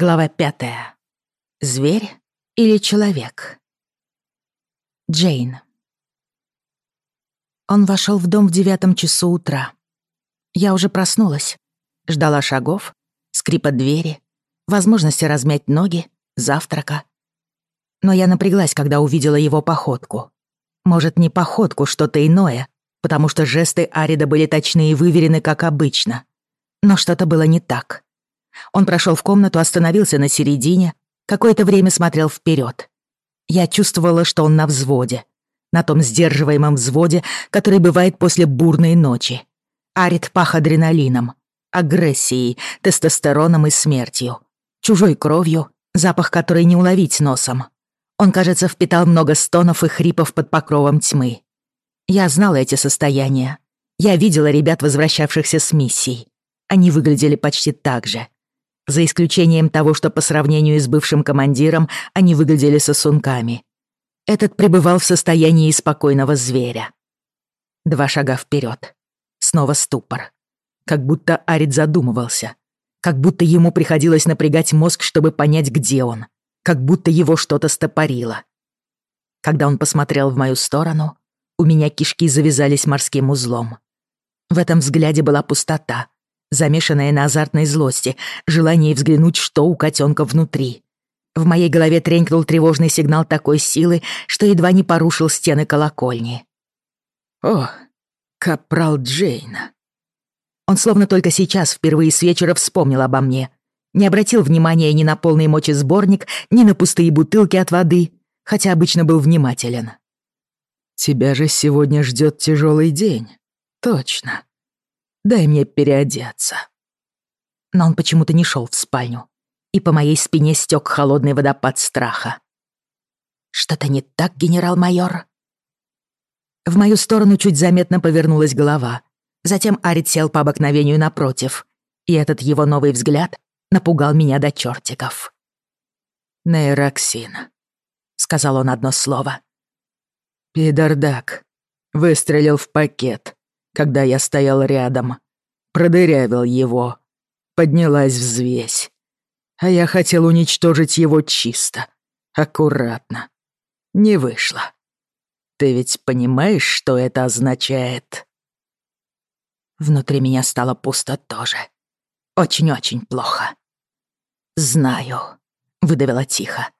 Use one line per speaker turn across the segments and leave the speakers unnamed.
Глава пятая. Зверь или человек? Джейн. Он вошел в дом в девятом часу утра. Я уже проснулась, ждала шагов, скрипа двери, возможности размять ноги, завтрака. Но я напряглась, когда увидела его походку. Может, не походку, что-то иное, потому что жесты Арида были точны и выверены, как обычно. Но что-то было не так. Он прошел в комнату, остановился на середине, какое-то время смотрел вперед. Я чувствовала, что он на взводе. На том сдерживаемом взводе, который бывает после бурной ночи. Арит пах адреналином, агрессией, тестостероном и смертью. Чужой кровью, запах которой не уловить носом. Он, кажется, впитал много стонов и хрипов под покровом тьмы. Я знала эти состояния. Я видела ребят, возвращавшихся с миссий. Они выглядели почти так же за исключением того, что по сравнению с бывшим командиром они выглядели сосунками. Этот пребывал в состоянии спокойного зверя. Два шага вперед. Снова ступор. Как будто Арид задумывался. Как будто ему приходилось напрягать мозг, чтобы понять, где он. Как будто его что-то стопорило. Когда он посмотрел в мою сторону, у меня кишки завязались морским узлом. В этом взгляде была пустота, замешанная на азартной злости, желании взглянуть, что у котенка внутри. В моей голове тренькнул тревожный сигнал такой силы, что едва не порушил стены колокольни. «О, капрал Джейна!» Он словно только сейчас впервые с вечера вспомнил обо мне. Не обратил внимания ни на полный мочесборник, ни на пустые бутылки от воды, хотя обычно был внимателен. «Тебя же сегодня ждет тяжелый день. Точно. Дай мне переодеться». Но он почему-то не шел в спальню, и по моей спине стек холодный водопад страха. «Что-то не так, генерал-майор?» В мою сторону чуть заметно повернулась голова. Затем Арит сел по обыкновению напротив, и этот его новый взгляд напугал меня до чертиков. «Нейроксин», — сказал он одно слово. «Пидордак. Выстрелил в пакет когда я стоял рядом. Продырявил его. Поднялась взвесь. А я хотел уничтожить его чисто, аккуратно. Не вышло. Ты ведь понимаешь, что это означает? Внутри меня стало пусто тоже. Очень-очень плохо. «Знаю», — выдавила тихо.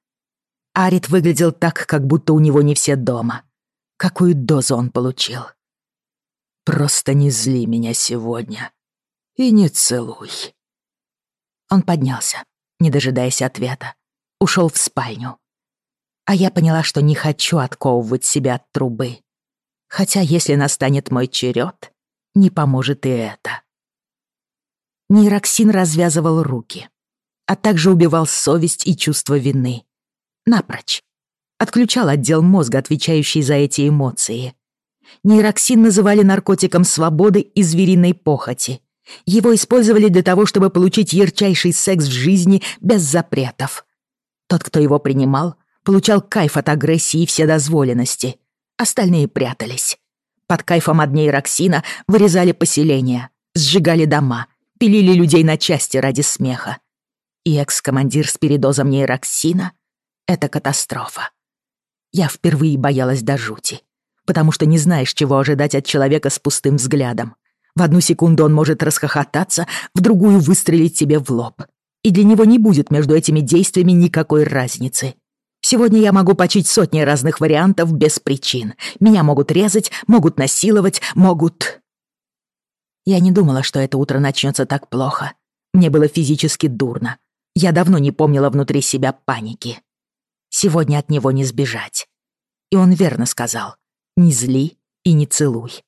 Арит выглядел так, как будто у него не все дома. Какую дозу он получил? Просто не зли меня сегодня. И не целуй». Он поднялся, не дожидаясь ответа. Ушел в спальню. А я поняла, что не хочу отковывать себя от трубы. Хотя если настанет мой черед, не поможет и это. Нейроксин развязывал руки, а также убивал совесть и чувство вины. Напрочь. Отключал отдел мозга, отвечающий за эти эмоции. Нейроксин называли наркотиком свободы и звериной похоти. Его использовали для того, чтобы получить ярчайший секс в жизни без запретов. Тот, кто его принимал, получал кайф от агрессии и вседозволенности. Остальные прятались. Под кайфом от нейроксина вырезали поселения, сжигали дома, пилили людей на части ради смеха. И экс-командир с передозом нейроксина — это катастрофа. Я впервые боялась до жути потому что не знаешь, чего ожидать от человека с пустым взглядом. В одну секунду он может расхохотаться, в другую выстрелить тебе в лоб. И для него не будет между этими действиями никакой разницы. Сегодня я могу почить сотни разных вариантов без причин. Меня могут резать, могут насиловать, могут... Я не думала, что это утро начнется так плохо. Мне было физически дурно. Я давно не помнила внутри себя паники. Сегодня от него не сбежать. И он верно сказал. Не зли и не целуй.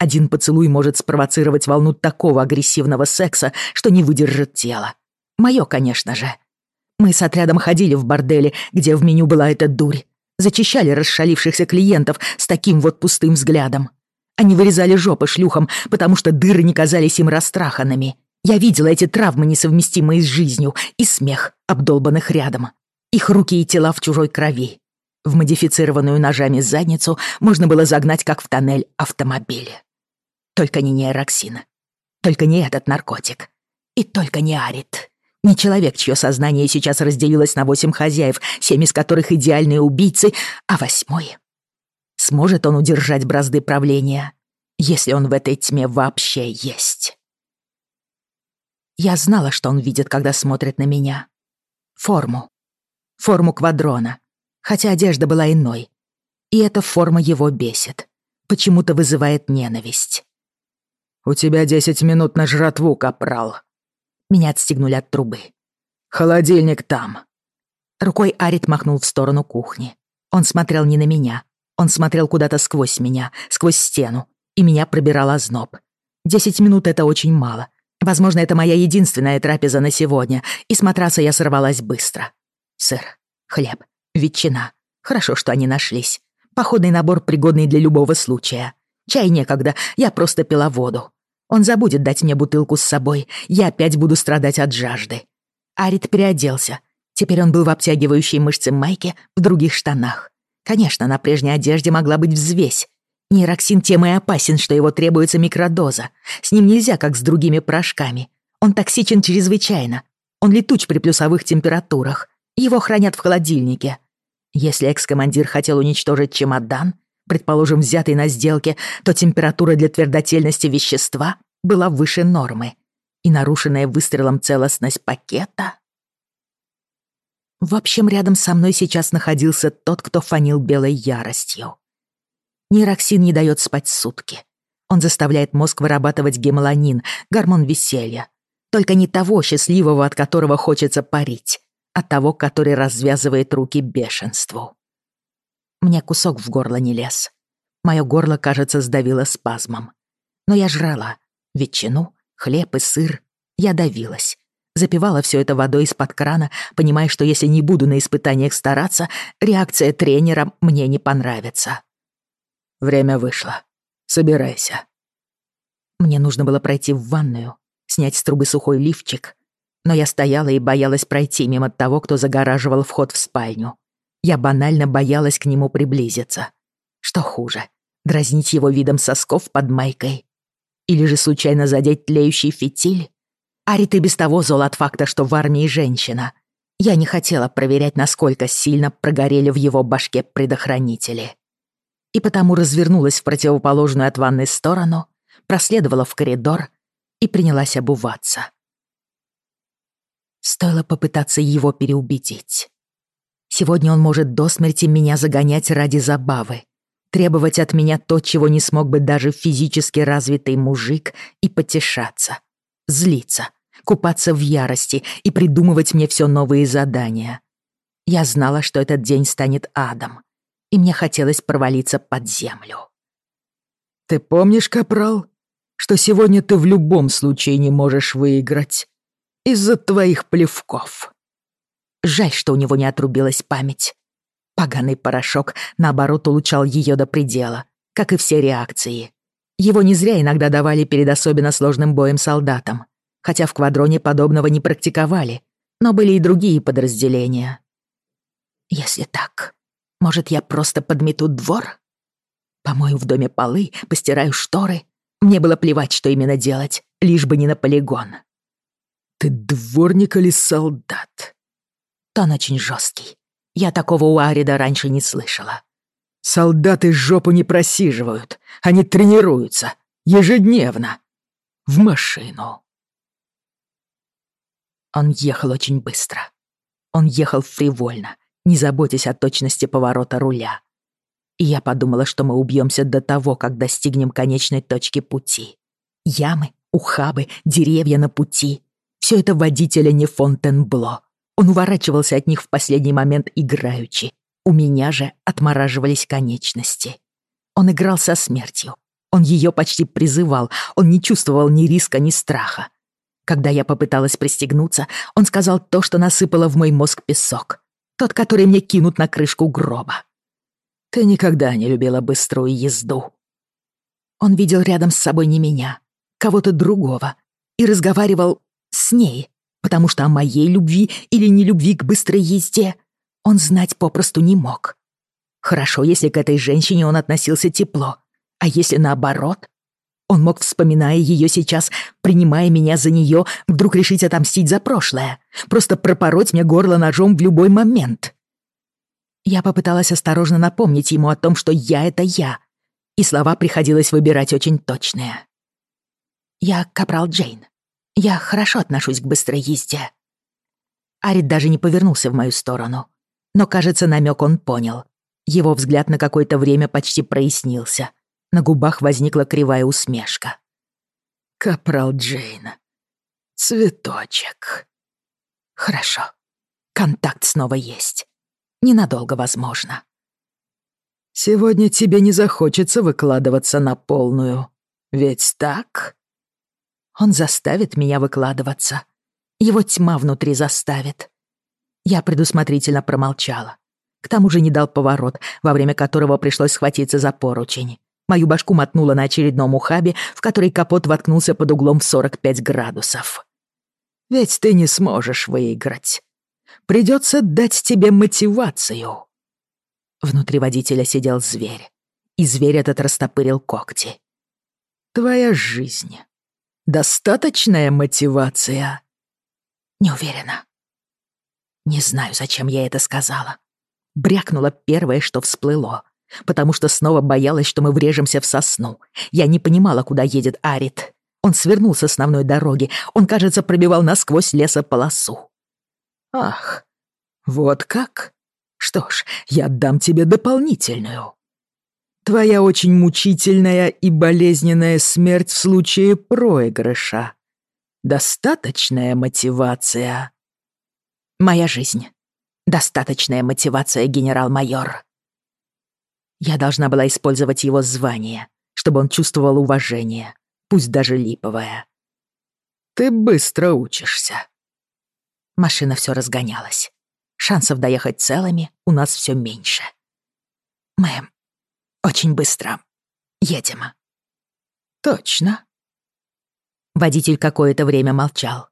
Один поцелуй может спровоцировать волну такого агрессивного секса, что не выдержит тело. Моё, конечно же. Мы с отрядом ходили в борделе, где в меню была эта дурь. Зачищали расшалившихся клиентов с таким вот пустым взглядом. Они вырезали жопы шлюхам, потому что дыры не казались им растраханными. Я видела эти травмы, несовместимые с жизнью, и смех, обдолбанных рядом. Их руки и тела в чужой крови. В модифицированную ножами задницу можно было загнать, как в тоннель, автомобили. Только не нейроксин. Только не этот наркотик. И только не арит. Не человек, чье сознание сейчас разделилось на восемь хозяев, семь из которых идеальные убийцы, а восьмой. Сможет он удержать бразды правления, если он в этой тьме вообще есть? Я знала, что он видит, когда смотрит на меня. Форму. Форму квадрона. Хотя одежда была иной. И эта форма его бесит. Почему-то вызывает ненависть.
«У тебя десять минут на жратву, капрал».
Меня отстегнули от трубы.
«Холодильник там».
Рукой Арит махнул в сторону кухни. Он смотрел не на меня. Он смотрел куда-то сквозь меня, сквозь стену. И меня пробирал озноб. Десять минут — это очень мало. Возможно, это моя единственная трапеза на сегодня, и с матраса я сорвалась быстро. Сыр, хлеб, ветчина. Хорошо, что они нашлись. Походный набор, пригодный для любого случая. Чай некогда, я просто пила воду. Он забудет дать мне бутылку с собой, я опять буду страдать от жажды. Арит переоделся. Теперь он был в обтягивающей мышцы майке, в других штанах. Конечно, на прежней одежде могла быть взвесь, Нейроксин тем и опасен, что его требуется микродоза. С ним нельзя, как с другими порошками. Он токсичен чрезвычайно. Он летуч при плюсовых температурах. Его хранят в холодильнике. Если экс-командир хотел уничтожить чемодан, предположим, взятый на сделке, то температура для твердотельности вещества была выше нормы. И нарушенная выстрелом целостность пакета... В общем, рядом со мной сейчас находился тот, кто фанил белой яростью. Нейроксин не дает спать сутки. Он заставляет мозг вырабатывать гемоланин, гормон веселья. Только не того счастливого, от которого хочется парить, а того, который развязывает руки бешенству. Мне кусок в горло не лез. Моё горло, кажется, сдавило спазмом. Но я жрала ветчину, хлеб и сыр. Я давилась. Запивала все это водой из-под крана, понимая, что если не буду на испытаниях стараться, реакция тренера мне не понравится.
Время вышло. Собирайся».
Мне нужно было пройти в ванную, снять с трубы сухой лифчик, но я стояла и боялась пройти мимо того, кто загораживал вход в спальню. Я банально боялась к нему приблизиться. Что хуже, дразнить его видом сосков под майкой? Или же случайно задеть тлеющий фитиль? Арит и без того зол от факта, что в армии женщина. Я не хотела проверять, насколько сильно прогорели в его башке предохранители и потому развернулась в противоположную от ванной сторону, проследовала в коридор и принялась обуваться. Стоило попытаться его переубедить. Сегодня он может до смерти меня загонять ради забавы, требовать от меня то, чего не смог бы даже физически развитый мужик, и потешаться, злиться, купаться в ярости и придумывать мне все новые задания. Я знала, что этот день станет адом, и мне хотелось провалиться под землю.
«Ты помнишь, Капрал, что сегодня ты в любом случае не можешь выиграть из-за твоих плевков?»
Жаль, что у него не отрубилась память. Поганый порошок, наоборот, улучшал ее до предела, как и все реакции. Его не зря иногда давали перед особенно сложным боем солдатам, хотя в квадроне подобного не практиковали, но были и другие подразделения. Если так, может, я просто подмету двор? Помою в доме полы, постираю шторы. Мне было плевать, что именно делать, лишь бы не на полигон.
Ты дворник или солдат?
Тон очень жесткий. Я такого у Арида раньше не слышала.
Солдаты жопу не просиживают. Они тренируются. Ежедневно. В машину.
Он ехал очень быстро. Он ехал фривольно, не заботясь о точности поворота руля. И я подумала, что мы убьемся до того, как достигнем конечной точки пути. Ямы, ухабы, деревья на пути. Все это водителя не Фонтенбло. Он уворачивался от них в последний момент играючи. У меня же отмораживались конечности. Он играл со смертью. Он ее почти призывал. Он не чувствовал ни риска, ни страха. Когда я попыталась пристегнуться, он сказал то, что насыпало в мой мозг песок. Тот, который мне кинут на крышку гроба. Ты никогда не любила быструю езду. Он видел рядом с собой не меня, кого-то другого, и разговаривал с ней, потому что о моей любви или нелюбви к быстрой езде он знать попросту не мог. Хорошо, если к этой женщине он относился тепло, а если наоборот? Он мог, вспоминая ее сейчас, принимая меня за нее, вдруг решить отомстить за прошлое. Просто пропороть мне горло ножом в любой момент. Я попыталась осторожно напомнить ему о том, что я — это я. И слова приходилось выбирать очень точные. «Я капрал Джейн. Я хорошо отношусь к быстрой езде». Арит даже не повернулся в мою сторону. Но, кажется, намек он понял. Его взгляд на какое-то время почти прояснился — на губах возникла кривая усмешка.
«Капрал Джейн. Цветочек».
«Хорошо. Контакт снова есть. Ненадолго, возможно».
«Сегодня тебе не захочется выкладываться на полную. Ведь так?»
«Он заставит меня выкладываться. Его тьма внутри заставит». Я предусмотрительно промолчала. К тому же не дал поворот, во время которого пришлось схватиться за поручень. Мою башку мотнуло на очередном ухабе, в который капот воткнулся под углом в 45 градусов.
«Ведь ты не сможешь выиграть. Придется дать тебе мотивацию».
Внутри водителя сидел зверь, и зверь этот растопырил когти.
«Твоя жизнь. Достаточная мотивация?»
«Не уверена. Не знаю, зачем я это сказала. Брякнуло первое, что всплыло потому что снова боялась, что мы врежемся в сосну. Я не понимала, куда едет Арит. Он свернул с основной дороги. Он, кажется, пробивал насквозь лесополосу.
«Ах, вот как? Что ж, я дам тебе дополнительную. Твоя очень мучительная и болезненная смерть в случае проигрыша. Достаточная мотивация?»
«Моя жизнь. Достаточная мотивация, генерал-майор», я должна была использовать его звание, чтобы он чувствовал уважение, пусть даже липовое.
«Ты быстро учишься».
Машина все разгонялась. Шансов доехать целыми у нас все меньше. Мы очень быстро едем.
Точно.
Водитель какое-то время молчал.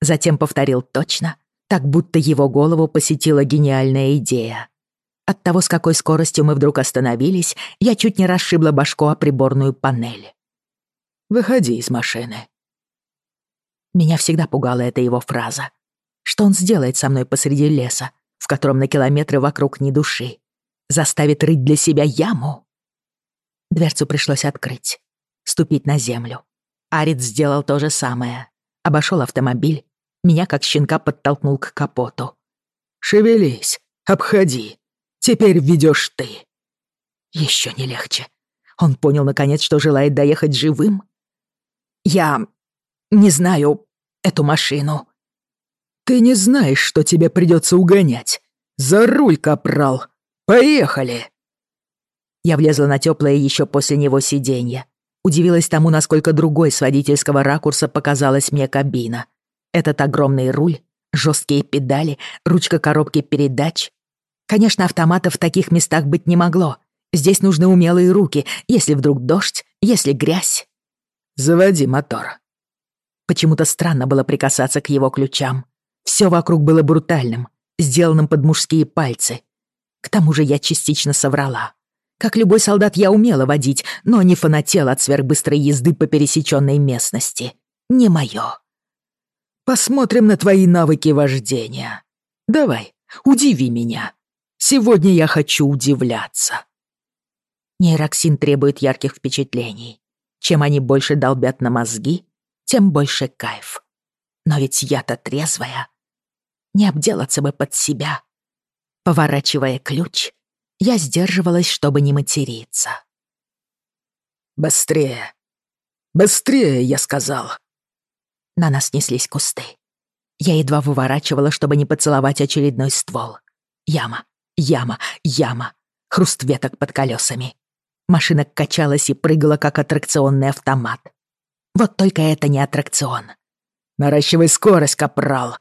Затем повторил точно, так будто его голову посетила гениальная идея. От того, с какой скоростью мы вдруг остановились, я чуть не расшибла башку о приборную панель.
«Выходи из машины».
Меня всегда пугала эта его фраза. Что он сделает со мной посреди леса, в котором на километры вокруг ни души? Заставит рыть для себя яму? Дверцу пришлось открыть, ступить на землю. Арит сделал то же самое. Обошел автомобиль, меня как щенка подтолкнул к капоту.
«Шевелись, обходи», Теперь ведешь ты».
Еще не легче. Он понял, наконец, что желает доехать живым. Я не знаю эту машину.
Ты не знаешь, что тебе придется угонять. За руль, капрал. Поехали.
Я влезла на теплое еще после него сиденье. Удивилась тому, насколько другой с водительского ракурса показалась мне кабина. Этот огромный руль, жесткие педали, ручка коробки передач, Конечно, автоматов в таких местах быть не могло. Здесь нужны умелые руки, если вдруг дождь, если грязь.
«Заводи мотор».
Почему-то странно было прикасаться к его ключам. Все вокруг было брутальным, сделанным под мужские пальцы. К тому же я частично соврала. Как любой солдат я умела водить, но не фанатела от сверхбыстрой езды по пересеченной местности. Не моё.
Посмотрим на твои навыки вождения. Давай, удиви меня. Сегодня я хочу удивляться.
Нейроксин требует ярких впечатлений. Чем они больше долбят на мозги, тем больше кайф. Но ведь я-то трезвая. Не обделаться бы под себя. Поворачивая ключ, я сдерживалась, чтобы не материться.
«Быстрее! Быстрее!» — я сказал.
На нас неслись кусты. Я едва выворачивала, чтобы не поцеловать очередной ствол. Яма, Яма, яма, хруст веток под колесами. Машина качалась и прыгала, как аттракционный автомат. Вот только это не аттракцион.
«Наращивай скорость, капрал!»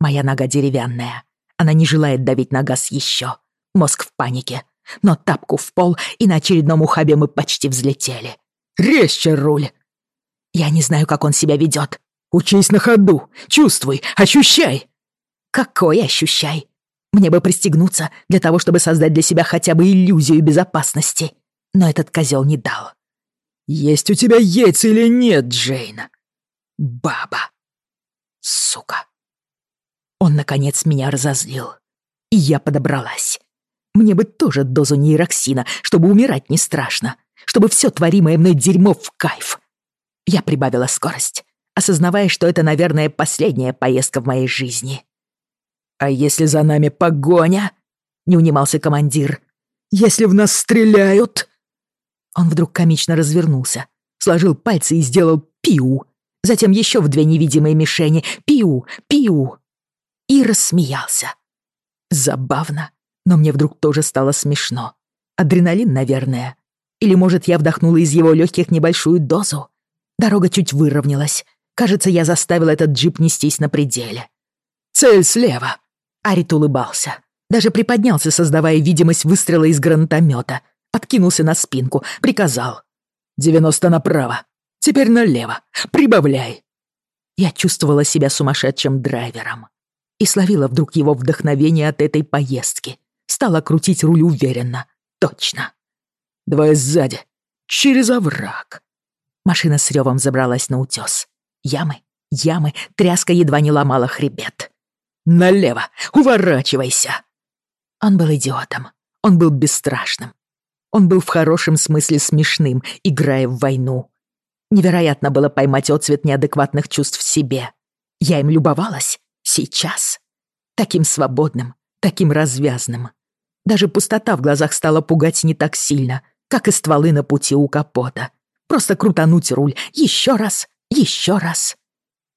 Моя нога деревянная. Она не желает давить на газ еще. Мозг в панике. Но тапку в пол, и на очередном ухабе мы почти взлетели.
«Резче руль!»
Я не знаю, как он себя ведет.
«Учись на ходу! Чувствуй! Ощущай!»
«Какой ощущай? Мне бы пристегнуться для того, чтобы создать для себя хотя бы иллюзию безопасности. Но этот козел не дал.
Есть у тебя яйца или нет, Джейн? Баба. Сука.
Он, наконец, меня разозлил. И я подобралась. Мне бы тоже дозу нейроксина, чтобы умирать не страшно. Чтобы все творимое мной дерьмо в кайф. Я прибавила скорость, осознавая, что это, наверное, последняя поездка в моей жизни.
«А если за нами погоня?» — не унимался командир. «Если в нас стреляют?»
Он вдруг комично развернулся, сложил пальцы и сделал пиу. Затем еще в две невидимые мишени пиу, пиу. И рассмеялся. Забавно, но мне вдруг тоже стало смешно. Адреналин, наверное. Или, может, я вдохнула из его легких небольшую дозу? Дорога чуть выровнялась. Кажется, я заставил этот джип нестись на пределе.
«Цель слева!»
Арит улыбался. Даже приподнялся, создавая видимость выстрела из гранатомета. Откинулся на спинку, приказал.
«Девяносто направо. Теперь налево. Прибавляй!»
Я чувствовала себя сумасшедшим драйвером. И словила вдруг его вдохновение от этой поездки. Стала крутить руль уверенно. Точно.
«Двое сзади. Через овраг.
Машина с ревом забралась на утёс. Ямы, ямы, тряска едва не ломала хребет. «Налево! Уворачивайся!» Он был идиотом. Он был бесстрашным. Он был в хорошем смысле смешным, играя в войну. Невероятно было поймать отцвет неадекватных чувств в себе. Я им любовалась. Сейчас. Таким свободным, таким развязным. Даже пустота в глазах стала пугать не так сильно, как и стволы на пути у капота. Просто крутануть руль еще раз, еще раз.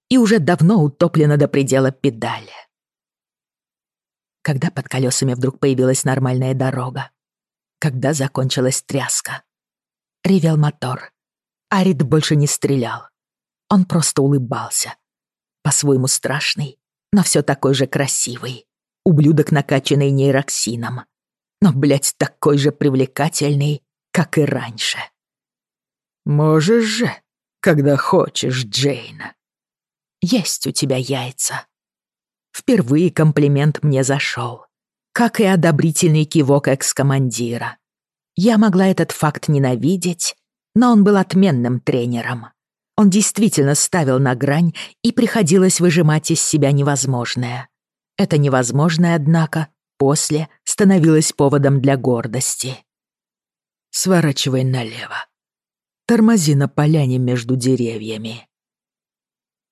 И уже давно утоплена до предела педали. Когда под колесами вдруг появилась нормальная дорога? Когда закончилась тряска? Ревел мотор. Арид больше не стрелял. Он просто улыбался. По-своему страшный, но все такой же красивый. Ублюдок, накачанный нейроксином. Но, блядь, такой же привлекательный, как и раньше.
«Можешь же, когда хочешь, Джейна».
«Есть у тебя яйца». Впервые комплимент мне зашел, как и одобрительный кивок экс-командира. Я могла этот факт ненавидеть, но он был отменным тренером. Он действительно ставил на грань, и приходилось выжимать из себя невозможное. Это невозможное, однако, после становилось поводом для гордости.
«Сворачивай налево», Тормози на поляне между деревьями.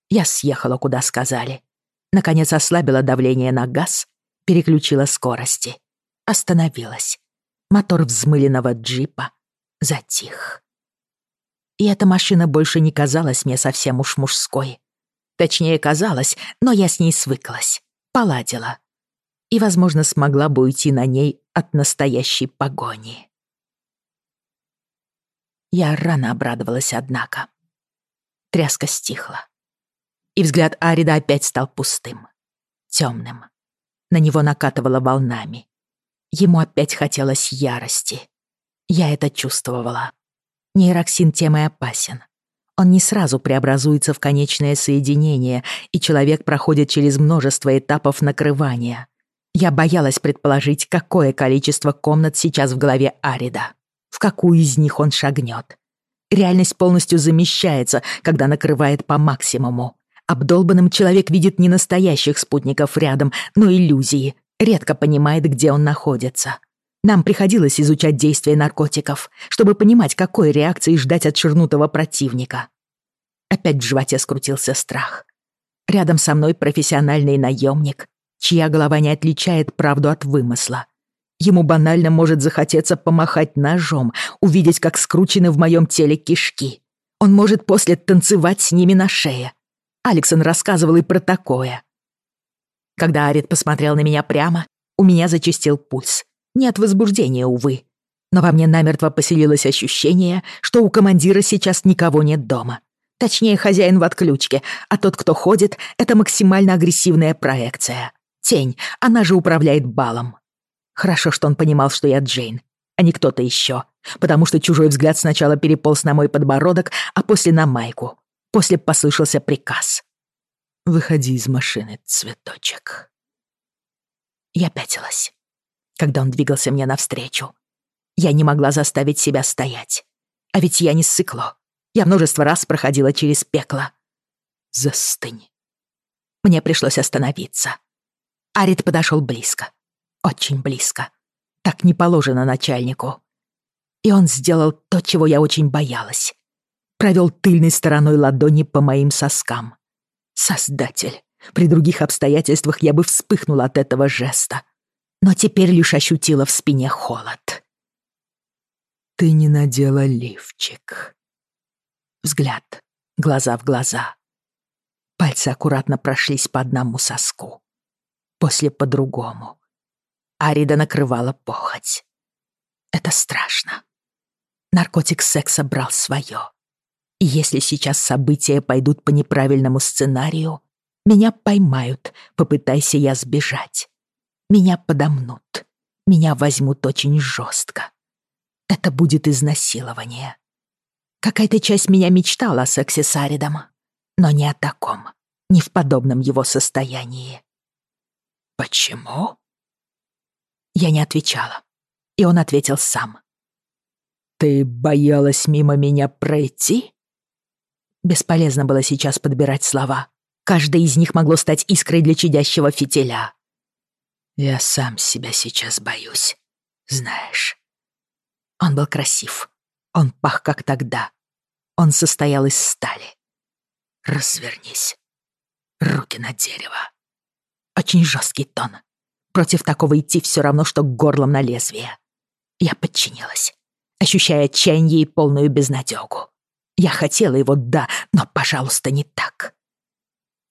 Я съехала, куда сказали. Наконец ослабила давление на газ, переключила скорости. Остановилась. Мотор взмыленного джипа затих. И эта машина больше не казалась мне совсем уж мужской. Точнее, казалась, но я с ней свыклась, поладила. И, возможно, смогла бы уйти на ней от настоящей погони. Я рано обрадовалась, однако. Тряска стихла. И взгляд Арида опять стал пустым, темным. На него накатывало волнами. Ему опять хотелось ярости. Я это чувствовала. Нейроксин тем и опасен. Он не сразу преобразуется в конечное соединение, и человек проходит через множество этапов накрывания. Я боялась предположить, какое количество комнат сейчас в голове Арида в какую из них он шагнет. Реальность полностью замещается, когда накрывает по максимуму. Обдолбанным человек видит не настоящих спутников рядом, но иллюзии, редко понимает, где он находится. Нам приходилось изучать действия наркотиков, чтобы понимать, какой реакции ждать от чернутого противника. Опять в животе скрутился страх. Рядом со мной профессиональный наемник, чья голова не отличает правду от вымысла. Ему банально может захотеться помахать ножом, увидеть, как скручены в моем теле кишки. Он может после танцевать с ними на шее. Алексон рассказывал и про такое. Когда Арит посмотрел на меня прямо, у меня зачастил пульс. Не от возбуждения, увы. Но во мне намертво поселилось ощущение, что у командира сейчас никого нет дома. Точнее, хозяин в отключке, а тот, кто ходит, это максимально агрессивная проекция. Тень, она же управляет балом. Хорошо, что он понимал, что я Джейн, а не кто-то еще, потому что чужой взгляд сначала переполз на мой подбородок, а после на майку. После послышался приказ. «Выходи из машины, цветочек». Я пятилась, когда он двигался мне навстречу. Я не могла заставить себя стоять. А ведь я не ссыкло. Я множество раз проходила через пекло.
Застынь.
Мне пришлось остановиться. Арит подошел близко. Очень близко. Так не положено начальнику. И он сделал то, чего я очень боялась. Провел тыльной стороной ладони по моим соскам. Создатель. При других обстоятельствах я бы вспыхнула от этого жеста. Но теперь лишь ощутила в спине холод.
«Ты не надела лифчик».
Взгляд, глаза в глаза. Пальцы аккуратно прошлись по одному соску. После по другому. Арида накрывала похоть. Это страшно. Наркотик секса брал свое. И если сейчас события пойдут по неправильному сценарию, меня поймают, попытайся я сбежать. Меня подомнут. Меня возьмут очень жестко. Это будет изнасилование. Какая-то часть меня мечтала о сексе с Аридом, но не о таком, не в подобном его состоянии.
«Почему?»
Я не отвечала, и он ответил сам.
«Ты боялась мимо меня пройти?»
Бесполезно было сейчас подбирать слова. Каждое из них могло стать искрой для чадящего фитиля.
«Я сам себя сейчас боюсь, знаешь».
Он был красив. Он пах, как тогда. Он состоял из стали.
«Развернись. Руки на дерево».
Очень жесткий тон. Против такого идти все равно, что горлом на лезвие. Я подчинилась, ощущая отчаяние и полную безнадёгу. Я хотела его, да, но, пожалуйста, не так.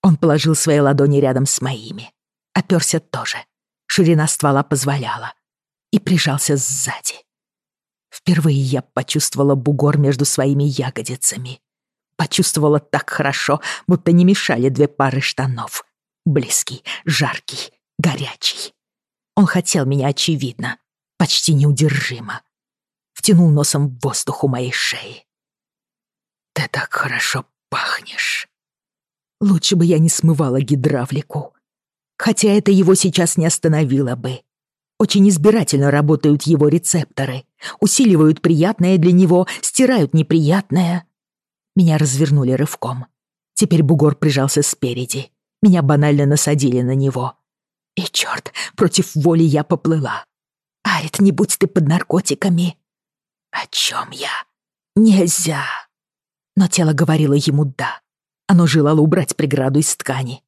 Он положил свои ладони рядом с моими. Оперся тоже. Ширина ствола позволяла. И прижался сзади. Впервые я почувствовала бугор между своими ягодицами. Почувствовала так хорошо, будто не мешали две пары штанов. Близкий, жаркий, горячий. Он хотел меня, очевидно, почти неудержимо. Втянул носом в воздух у моей шеи.
«Ты так хорошо пахнешь».
Лучше бы я не смывала гидравлику. Хотя это его сейчас не остановило бы. Очень избирательно работают его рецепторы. Усиливают приятное для него, стирают неприятное. Меня развернули рывком. Теперь бугор прижался спереди. Меня банально насадили на него. И чёрт, против воли я поплыла. Арит, не будь ты под наркотиками. О чём я? Нельзя но тело говорило ему «да». Оно желало убрать преграду из ткани.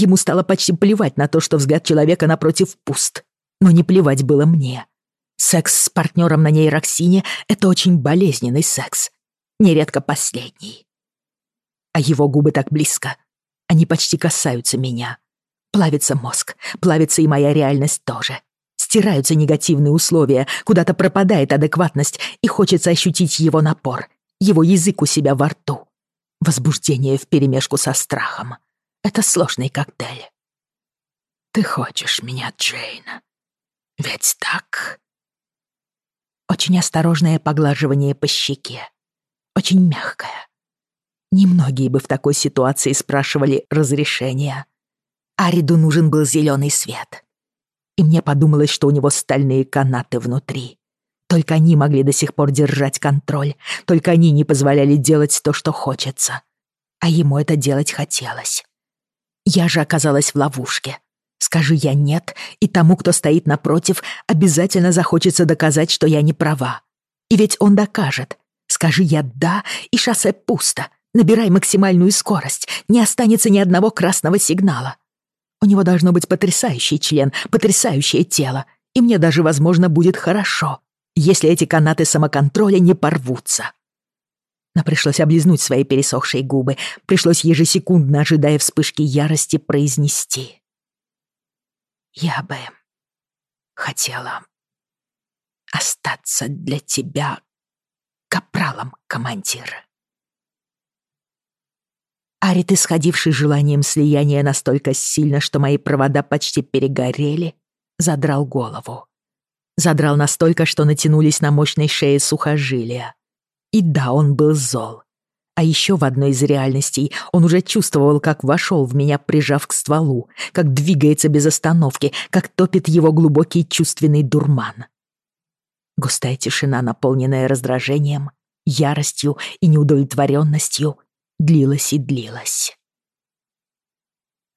Ему стало почти плевать на то, что взгляд человека напротив пуст. Но не плевать было мне. Секс с партнером на нейроксине — это очень болезненный секс. Нередко последний. А его губы так близко. Они почти касаются меня. Плавится мозг, плавится и моя реальность тоже. Стираются негативные условия, куда-то пропадает адекватность, и хочется ощутить его напор — его язык у себя во рту. Возбуждение вперемешку со страхом. Это сложный коктейль.
Ты хочешь меня, Джейн? Ведь так?
Очень осторожное поглаживание по щеке. Очень мягкое. Немногие бы в такой ситуации спрашивали разрешения. Ариду нужен был зеленый свет. И мне подумалось, что у него стальные канаты внутри. Только они могли до сих пор держать контроль, только они не позволяли делать то, что хочется. А ему это делать хотелось. Я же оказалась в ловушке. Скажу я «нет», и тому, кто стоит напротив, обязательно захочется доказать, что я не права. И ведь он докажет. Скажи я «да», и шоссе пусто. Набирай максимальную скорость, не останется ни одного красного сигнала. У него должно быть потрясающий член, потрясающее тело, и мне даже, возможно, будет хорошо если эти канаты самоконтроля не порвутся. Но пришлось облизнуть свои пересохшие губы, пришлось ежесекундно, ожидая вспышки ярости, произнести. «Я бы хотела остаться для тебя капралом, командир». Арит, исходивший желанием слияния настолько сильно, что мои провода почти перегорели, задрал голову задрал настолько, что натянулись на мощной шее сухожилия. И да, он был зол. А еще в одной из реальностей он уже чувствовал, как вошел в меня, прижав к стволу, как двигается без остановки, как топит его глубокий чувственный дурман. Густая тишина, наполненная раздражением, яростью и неудовлетворенностью длилось и длилось.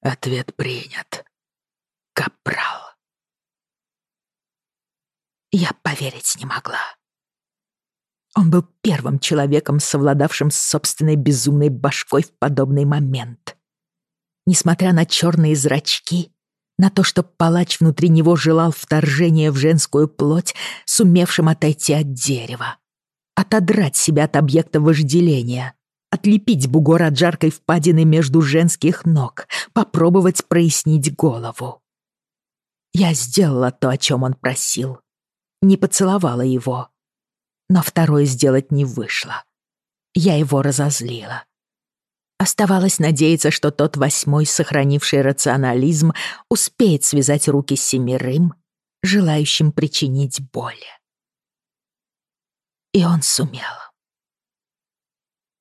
Ответ принят. Капрал.
Я поверить не могла. Он был первым человеком, совладавшим с собственной безумной башкой в подобный момент. Несмотря на черные зрачки, на то, что палач внутри него желал вторжения в женскую плоть, сумевшим отойти от дерева, отодрать себя от объекта вожделения, отлепить бугор от жаркой впадины между женских ног, попробовать прояснить голову. Я сделала то, о чем он просил. Не поцеловала его. Но второе сделать не вышло. Я его разозлила. Оставалось надеяться, что тот восьмой, сохранивший рационализм, успеет связать руки семерым, желающим причинить боль. И он сумел.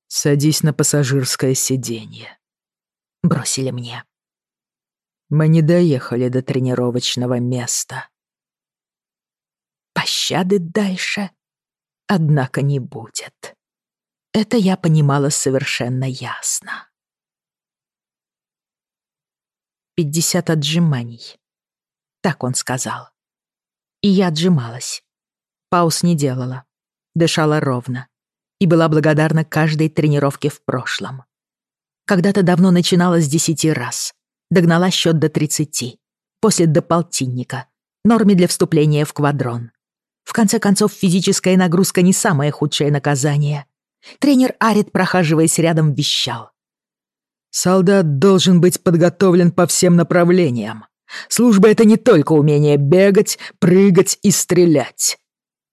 «Садись на пассажирское сиденье», —
бросили мне.
Мы не доехали до тренировочного места.
Пощады дальше, однако, не будет. Это я понимала совершенно ясно. Пятьдесят отжиманий. Так он сказал. И я отжималась. Пауз не делала. Дышала ровно и была благодарна каждой тренировке в прошлом. Когда-то давно начинала с десяти раз, догнала счет до тридцати, после до полтинника, норме для вступления в квадрон. В конце концов, физическая нагрузка не самое худшее наказание. Тренер Арит, прохаживаясь рядом, вещал.
«Солдат должен быть подготовлен по всем направлениям. Служба — это не только умение бегать, прыгать и стрелять».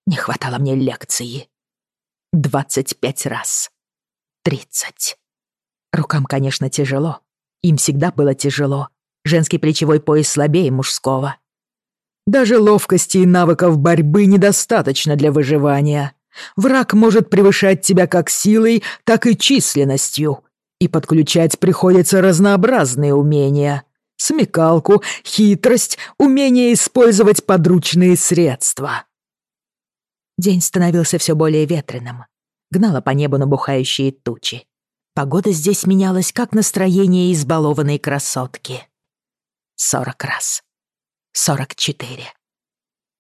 Не хватало мне лекции. Двадцать пять раз. Тридцать. Рукам, конечно, тяжело. Им всегда было тяжело. Женский плечевой пояс слабее мужского.
Даже ловкости и навыков борьбы недостаточно для выживания. Враг может превышать тебя как силой, так и численностью. И подключать приходится разнообразные умения. Смекалку, хитрость, умение использовать подручные средства.
День становился все более ветреным. Гнало по небу набухающие тучи. Погода здесь менялась, как настроение избалованной красотки. Сорок раз. Сорок четыре.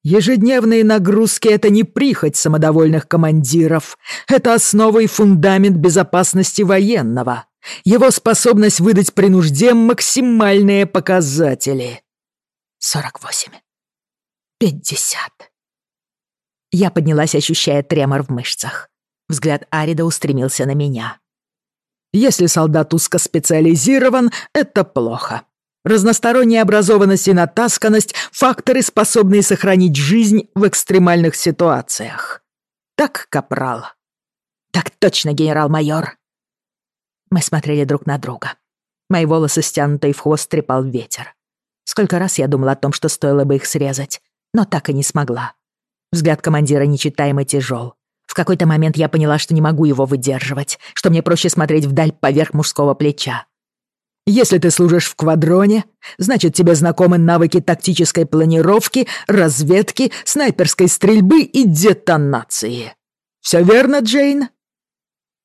Ежедневные нагрузки — это не прихоть самодовольных командиров. Это основа и фундамент безопасности военного. Его способность выдать при нужде максимальные показатели.
Сорок восемь. Пятьдесят. Я поднялась, ощущая тремор в мышцах. Взгляд Арида устремился на меня.
«Если солдат узкоспециализирован, это плохо. Разносторонняя образованность и натасканность — факторы, способные сохранить жизнь в экстремальных ситуациях. Так, капрал?»
«Так точно, генерал-майор!» Мы смотрели друг на друга. Мои волосы, стянутые в хвост, трепал ветер. Сколько раз я думала о том, что стоило бы их срезать, но так и не смогла. Взгляд командира нечитаемо тяжел. В какой-то момент я поняла, что не могу его выдерживать, что мне проще смотреть вдаль поверх мужского плеча.
Если ты служишь в квадроне, значит, тебе знакомы навыки тактической планировки, разведки, снайперской стрельбы и детонации. Все верно, Джейн?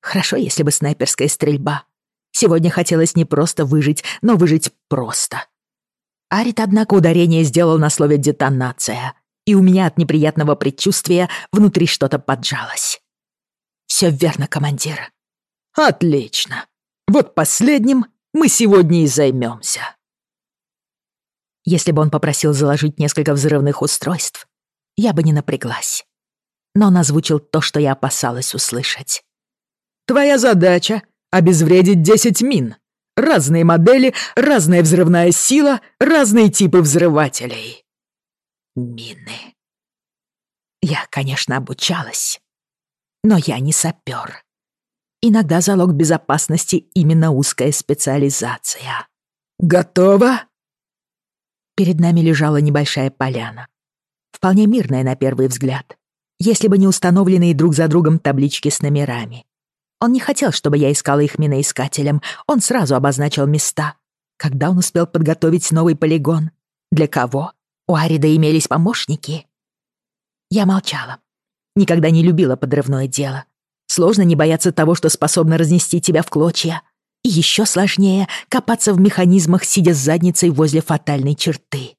Хорошо, если бы снайперская стрельба. Сегодня хотелось не просто выжить, но выжить просто. Арит, однако, ударение сделал на слове «детонация», и у меня от неприятного предчувствия внутри что-то поджалось. Все верно, командир.
Отлично. Вот последним мы сегодня и займемся.
Если бы он попросил заложить несколько взрывных устройств, я бы не напряглась. Но он озвучил то, что я опасалась услышать.
Твоя задача — обезвредить 10 мин. Разные модели, разная взрывная сила, разные типы взрывателей
мины. Я, конечно, обучалась, но я не сапёр. Иногда залог безопасности именно узкая специализация.
Готово?
Перед нами лежала небольшая поляна. Вполне мирная на первый взгляд, если бы не установленные друг за другом таблички с номерами. Он не хотел, чтобы я искала их миноискателем, он сразу обозначил места. Когда он успел подготовить новый полигон? Для кого? У Арида имелись помощники? Я молчала. Никогда не любила подрывное дело. Сложно не бояться того, что способно разнести тебя в клочья. И еще сложнее копаться в механизмах, сидя с задницей возле фатальной черты.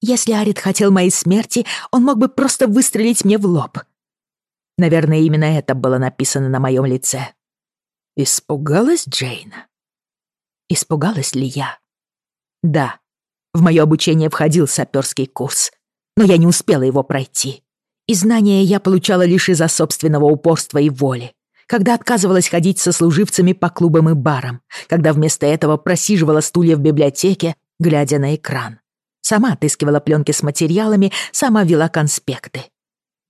Если Арит хотел моей смерти, он мог бы просто выстрелить мне в лоб. Наверное, именно это было написано на моем лице. Испугалась Джейн? Испугалась ли я? Да, в мое обучение входил саперский курс, но я не успела его пройти. И знания я получала лишь из-за собственного упорства и воли когда отказывалась ходить со служивцами по клубам и барам, когда вместо этого просиживала стулья в библиотеке, глядя на экран. Сама отыскивала пленки с материалами, сама вела конспекты.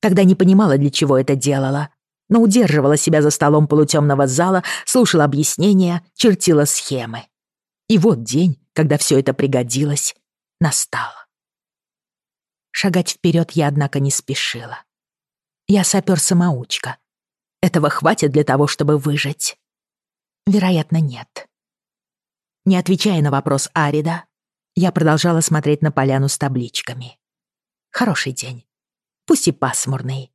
Когда не понимала, для чего это делала, но удерживала себя за столом полутемного зала, слушала объяснения, чертила схемы. И вот день, когда все это пригодилось, настал. Шагать вперед я, однако, не спешила. Я сапер-самоучка, этого хватит для того, чтобы выжить? Вероятно, нет. Не отвечая на вопрос Арида, я продолжала смотреть на поляну с табличками. Хороший день. Пусть и пасмурный.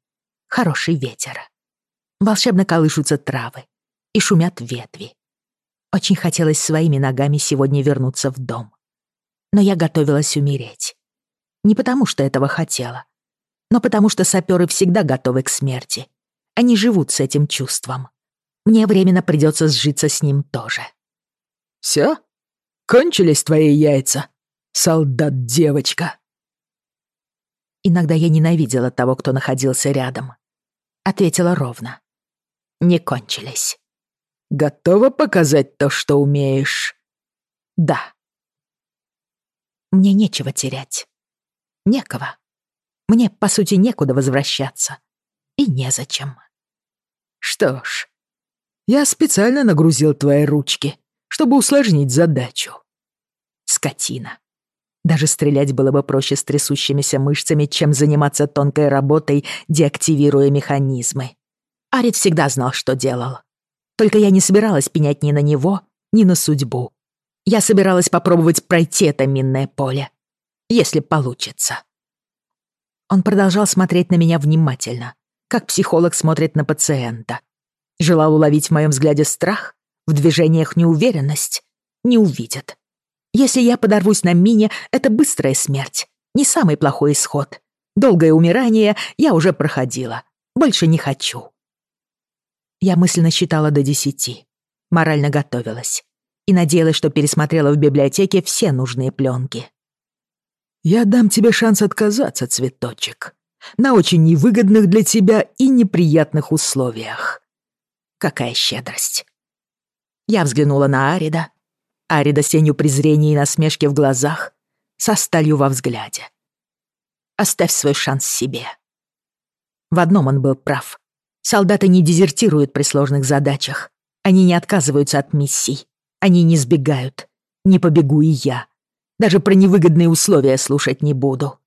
Хороший ветер. Волшебно колышутся травы и шумят ветви. Очень хотелось своими ногами сегодня вернуться в дом. Но я готовилась умереть. Не потому, что этого хотела, но потому, что саперы всегда готовы к смерти они живут с этим чувством. Мне временно придется сжиться с ним тоже.
Все? Кончились твои яйца, солдат-девочка?
Иногда я ненавидела того, кто находился рядом. Ответила ровно. Не кончились.
Готова показать то, что умеешь?
Да. Мне нечего терять. Некого. Мне, по сути, некуда возвращаться. И незачем.
Что ж, я специально нагрузил твои ручки, чтобы усложнить задачу.
Скотина. Даже стрелять было бы проще с трясущимися мышцами, чем заниматься тонкой работой, деактивируя механизмы. Арит всегда знал, что делал. Только я не собиралась пенять ни на него, ни на судьбу. Я собиралась попробовать пройти это минное поле. Если получится. Он продолжал смотреть на меня внимательно, как психолог смотрит на пациента. Желал уловить в моем взгляде страх, в движениях неуверенность. Не увидят. Если я подорвусь на мине, это быстрая смерть. Не самый плохой исход. Долгое умирание я уже проходила. Больше не хочу. Я мысленно считала до десяти. Морально готовилась. И надеялась, что пересмотрела в библиотеке все нужные пленки.
«Я дам тебе шанс отказаться, цветочек», на очень невыгодных для тебя и неприятных условиях.
Какая щедрость. Я взглянула на Арида. Арида с тенью презрения и насмешки в глазах, со сталью во взгляде. Оставь свой шанс себе. В одном он был прав. Солдаты не дезертируют при сложных задачах. Они не отказываются от миссий. Они не сбегают. Не побегу и я. Даже про невыгодные условия слушать не буду.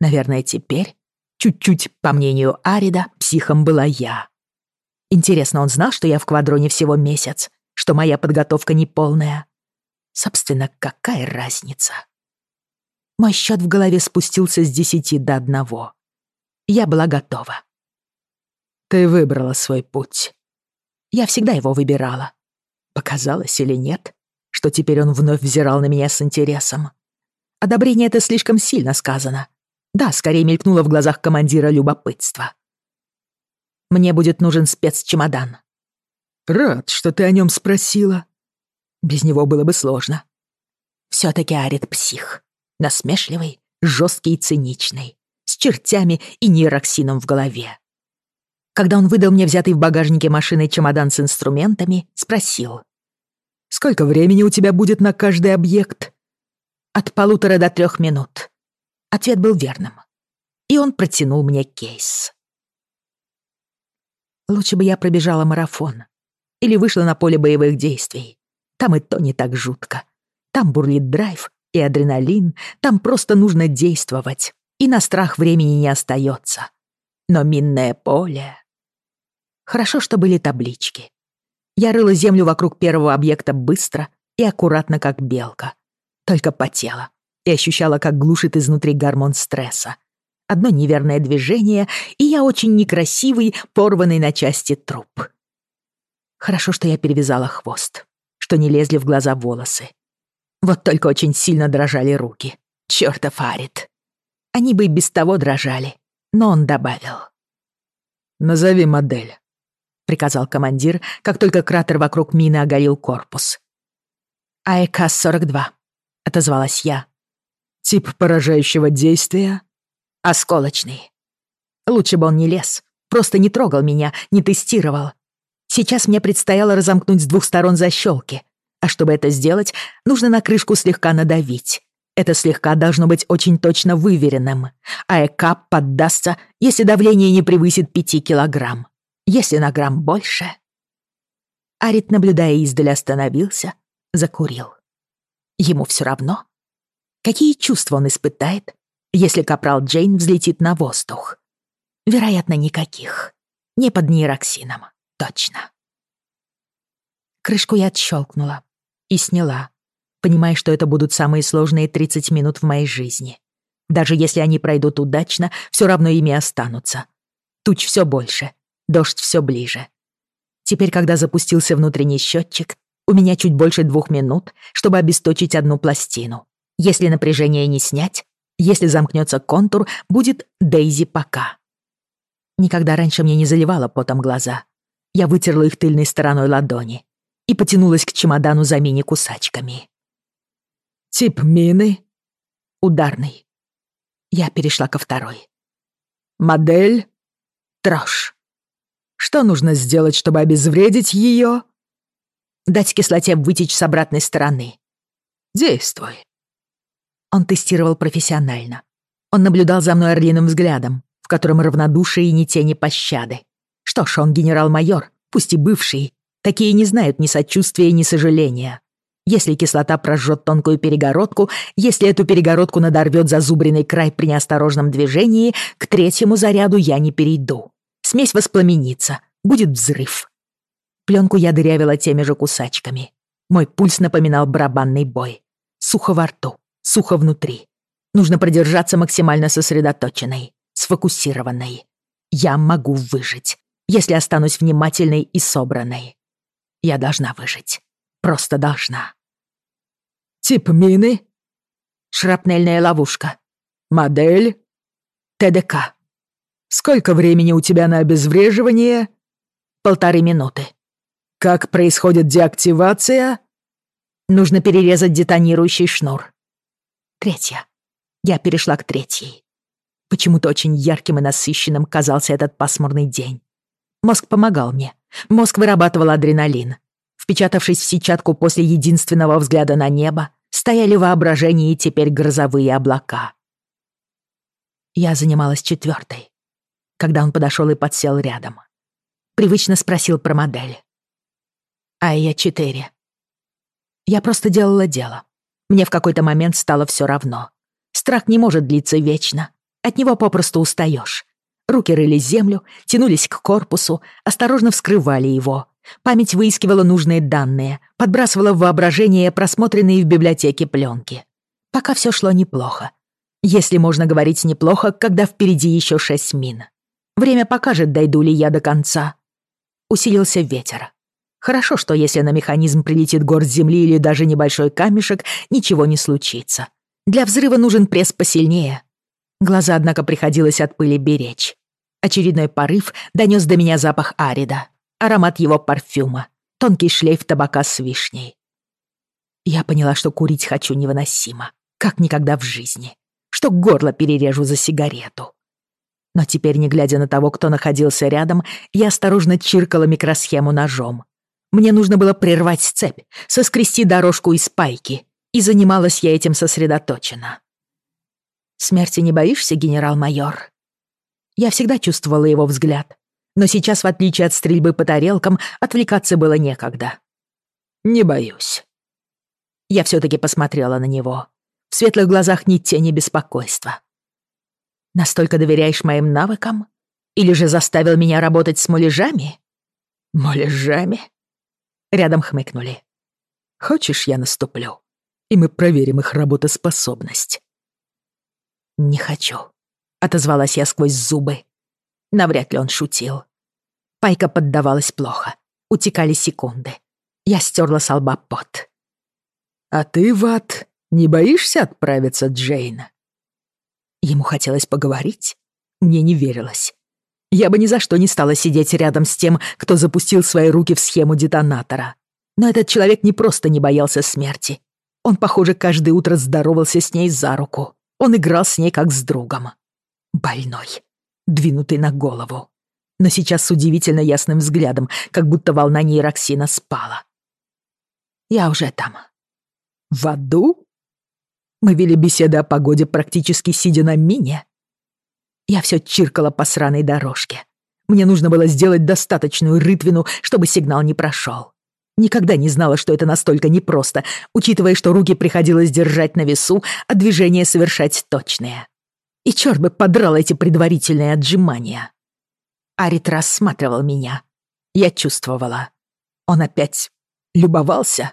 Наверное, теперь Чуть-чуть, по мнению Арида, психом была я. Интересно, он знал, что я в квадроне всего месяц, что моя подготовка неполная? Собственно, какая разница? Мой счет в голове спустился с десяти до одного. Я была готова.
Ты выбрала свой путь.
Я всегда его выбирала. Показалось или нет, что теперь он вновь взирал на меня с интересом. Одобрение — это слишком сильно сказано. Да, скорее мелькнуло в глазах командира любопытство. Мне будет нужен спецчемодан.
Рад, что ты о нем спросила.
Без него было бы сложно. Все-таки Арит псих. Насмешливый, жесткий и циничный. С чертями и нейроксином в голове. Когда он выдал мне взятый в багажнике машины чемодан с инструментами, спросил.
«Сколько времени у тебя будет на каждый объект?»
«От полутора до трех минут», Ответ был верным. И он протянул мне кейс. Лучше бы я пробежала марафон. Или вышла на поле боевых действий. Там и то не так жутко. Там бурлит драйв и адреналин. Там просто нужно действовать. И на страх времени не остается. Но минное поле... Хорошо, что были таблички. Я рыла землю вокруг первого объекта быстро и аккуратно, как белка. Только потела и ощущала, как глушит изнутри гормон стресса. Одно неверное движение, и я очень некрасивый, порванный на части труп. Хорошо, что я перевязала хвост, что не лезли в глаза волосы. Вот только очень сильно дрожали руки. Чёртов Арит. Они бы и без того дрожали, но он добавил.
«Назови модель», — приказал командир, как только кратер вокруг мины оголил корпус.
«АЭК-42», — отозвалась я.
«Тип поражающего действия?»
«Осколочный». Лучше бы он не лез, просто не трогал меня, не тестировал. Сейчас мне предстояло разомкнуть с двух сторон защелки, а чтобы это сделать, нужно на крышку слегка надавить. Это слегка должно быть очень точно выверенным, а ЭК поддастся, если давление не превысит 5 килограмм. Если на грамм больше... Арит, наблюдая издали, остановился, закурил. Ему все равно. Какие чувства он испытает, если капрал Джейн взлетит на воздух? Вероятно, никаких. Не под нейроксином, точно. Крышку я отщелкнула и сняла, понимая, что это будут самые сложные 30 минут в моей жизни. Даже если они пройдут удачно, все равно ими останутся. Туч все больше, дождь все ближе. Теперь, когда запустился внутренний счетчик, у меня чуть больше двух минут, чтобы обесточить одну пластину. Если напряжение не снять, если замкнется контур, будет Дейзи пока. Никогда раньше мне не заливало потом глаза. Я вытерла их тыльной стороной ладони и потянулась к чемодану за мини-кусачками.
«Тип мины?»
«Ударный». Я перешла ко второй.
«Модель?»
«Трош».
«Что нужно сделать, чтобы обезвредить ее?»
«Дать кислоте вытечь с обратной стороны».
«Действуй».
Он тестировал профессионально. Он наблюдал за мной орлиным взглядом, в котором равнодушие и ни тени пощады. Что ж, он генерал-майор, пусть и бывший, Такие не знают ни сочувствия, ни сожаления. Если кислота прожжет тонкую перегородку, если эту перегородку надорвет зазубренный край при неосторожном движении, к третьему заряду я не перейду. Смесь воспламенится, будет взрыв. Пленку я дырявила теми же кусачками. Мой пульс напоминал барабанный бой. Сухо во рту, сухо внутри. Нужно продержаться максимально сосредоточенной, сфокусированной. Я могу выжить, если останусь внимательной и собранной. Я должна выжить. Просто должна.
Тип мины?
Шрапнельная ловушка.
Модель?
ТДК.
Сколько времени у тебя на обезвреживание?
Полторы минуты.
Как происходит деактивация?
Нужно перерезать детонирующий шнур. Третья. Я перешла к третьей. Почему-то очень ярким и насыщенным казался этот пасмурный день. Мозг помогал мне. Мозг вырабатывал адреналин. Впечатавшись в сетчатку после единственного взгляда на небо, стояли воображение и теперь грозовые облака. Я занималась четвертой, когда он подошел и подсел рядом. Привычно спросил про модель. А я четыре. Я просто делала дело. Мне в какой-то момент стало все равно. Страх не может длиться вечно. От него попросту устаешь. Руки рыли землю, тянулись к корпусу, осторожно вскрывали его. Память выискивала нужные данные, подбрасывала в воображение просмотренные в библиотеке пленки. Пока все шло неплохо. Если можно говорить неплохо, когда впереди еще шесть мин. Время покажет, дойду ли я до конца. Усилился ветер. Хорошо, что если на механизм прилетит горсть земли или даже небольшой камешек, ничего не случится. Для взрыва нужен пресс посильнее, Глаза, однако, приходилось от пыли беречь. Очередной порыв донес до меня запах арида, аромат его парфюма, тонкий шлейф табака с вишней. Я поняла, что курить хочу невыносимо, как никогда в жизни, что горло перережу за сигарету. Но теперь, не глядя на того, кто находился рядом, я осторожно чиркала микросхему ножом. Мне нужно было прервать цепь, соскрести дорожку из пайки, и занималась я этим сосредоточенно. Смерти не боишься, генерал-майор?» Я всегда чувствовала его взгляд, но сейчас, в отличие от стрельбы по тарелкам, отвлекаться было некогда.
«Не боюсь».
Я все-таки посмотрела на него. В светлых глазах ни тени беспокойства. «Настолько доверяешь моим навыкам? Или же заставил меня работать с муляжами?»
«Муляжами?»
Рядом хмыкнули.
«Хочешь, я наступлю, и мы проверим их работоспособность?»
«Не хочу», — отозвалась я сквозь зубы. Навряд ли он шутил. Пайка поддавалась плохо. Утекали секунды. Я стерла с лба пот.
«А ты, Ват, не боишься отправиться, Джейн?»
Ему хотелось поговорить. Мне не верилось. Я бы ни за что не стала сидеть рядом с тем, кто запустил свои руки в схему детонатора. Но этот человек не просто не боялся смерти. Он, похоже, каждое утро здоровался с ней за руку. Он играл с ней как с другом. Больной. Двинутый на голову. Но сейчас с удивительно ясным взглядом, как будто волна нейроксина спала. Я уже там.
В аду? Мы вели беседы о погоде, практически сидя на мине.
Я все чиркала по сраной дорожке. Мне нужно было сделать достаточную рытвину, чтобы сигнал не прошел. Никогда не знала, что это настолько непросто, учитывая, что руки приходилось держать на весу, а движения совершать точные. И черт бы подрал эти предварительные отжимания. Арит рассматривал меня. Я чувствовала. Он опять любовался?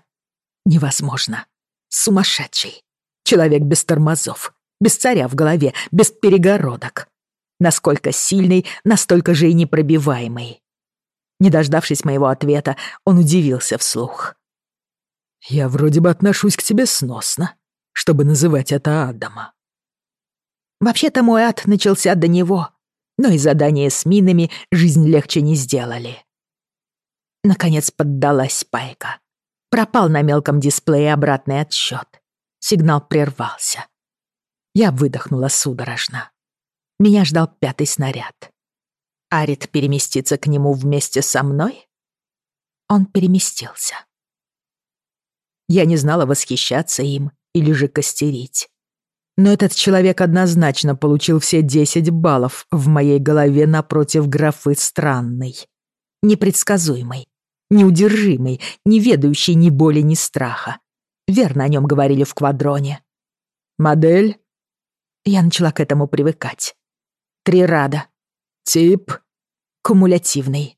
Невозможно. Сумасшедший. Человек без тормозов, без царя в голове, без перегородок. Насколько сильный, настолько же и непробиваемый. Не дождавшись моего ответа, он удивился вслух.
«Я вроде бы отношусь к тебе сносно, чтобы называть это адом».
Вообще-то мой ад начался до него, но и задание с минами жизнь легче не сделали. Наконец поддалась пайка. Пропал на мелком дисплее обратный отсчет. Сигнал прервался. Я выдохнула судорожно. Меня ждал пятый снаряд. Арит переместится к нему вместе со мной? Он переместился. Я не знала, восхищаться им или же костерить. Но этот человек однозначно получил все 10 баллов в моей голове напротив графы странный. Непредсказуемый, неудержимый, не ведающий ни боли, ни страха. Верно о нем говорили в квадроне.
Модель?
Я начала к этому привыкать. Три рада.
Тип?
Кумулятивный.